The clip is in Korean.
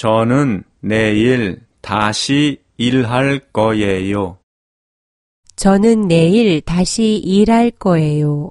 저는 내일 다시 일할 거예요. 저는 내일 다시 일할 거예요.